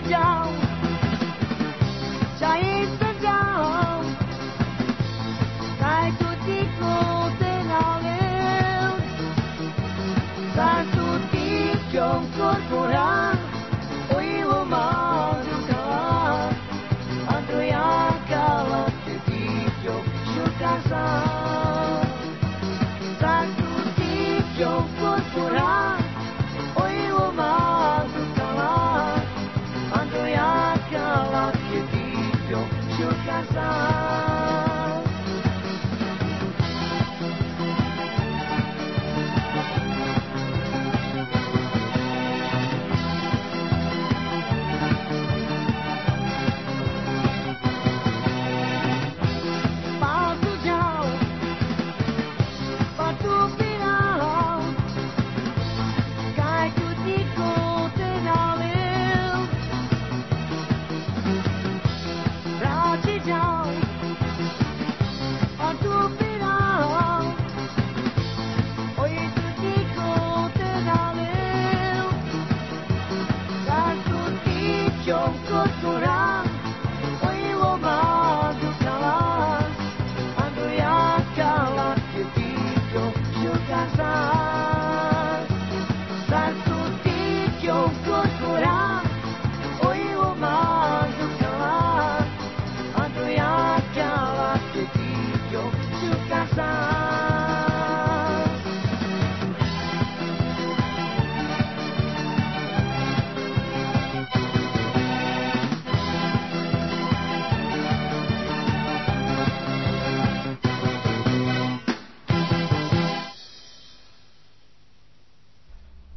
Down.